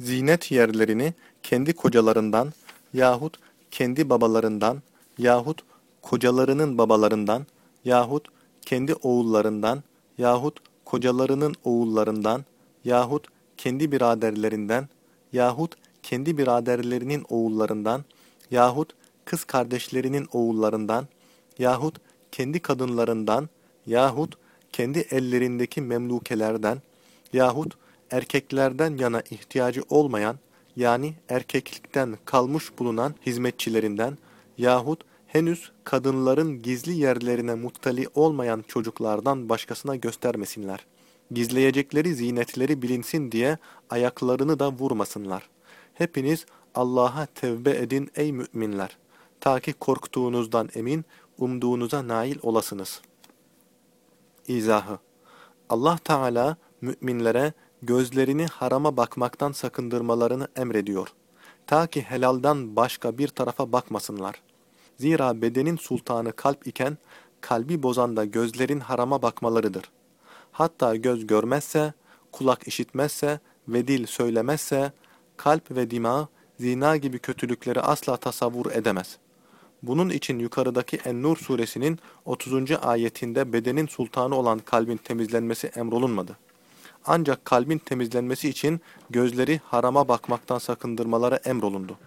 zinet yerlerini kendi kocalarından yahut kendi babalarından yahut kocalarının babalarından yahut kendi oğullarından yahut kocalarının oğullarından yahut kendi biraderlerinden yahut kendi biraderlerinin oğullarından yahut kız kardeşlerinin oğullarından yahut kendi kadınlarından yahut kendi ellerindeki memlukelerden yahut erkeklerden yana ihtiyacı olmayan yani erkeklikten kalmış bulunan hizmetçilerinden yahut henüz kadınların gizli yerlerine muttali olmayan çocuklardan başkasına göstermesinler. Gizleyecekleri zinetleri bilinsin diye ayaklarını da vurmasınlar. Hepiniz Allah'a tevbe edin ey müminler. Ta ki korktuğunuzdan emin, umduğunuza nail olasınız. İzahı Allah Teala müminlere gözlerini harama bakmaktan sakındırmalarını emrediyor. Ta ki helaldan başka bir tarafa bakmasınlar. Zira bedenin sultanı kalp iken, kalbi bozan da gözlerin harama bakmalarıdır. Hatta göz görmezse, kulak işitmezse ve dil söylemezse, kalp ve dima zina gibi kötülükleri asla tasavvur edemez. Bunun için yukarıdaki En-Nur suresinin 30. ayetinde bedenin sultanı olan kalbin temizlenmesi emrolunmadı. Ancak kalbin temizlenmesi için gözleri harama bakmaktan sakındırmaları emrolundu.